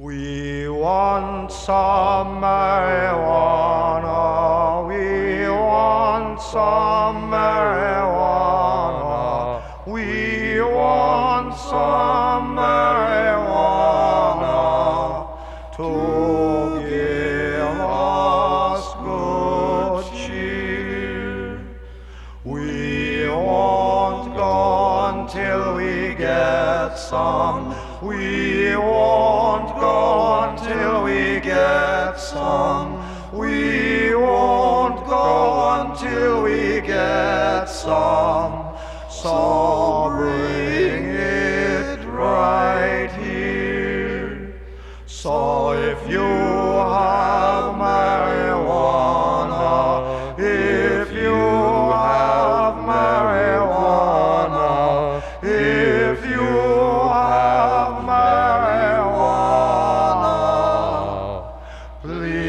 We want some marijuana. We want some marijuana. We want some marijuana to give us good cheer. We won't go until we get some. We won't some. We won't go until we get some. So bring it right here. So if you please.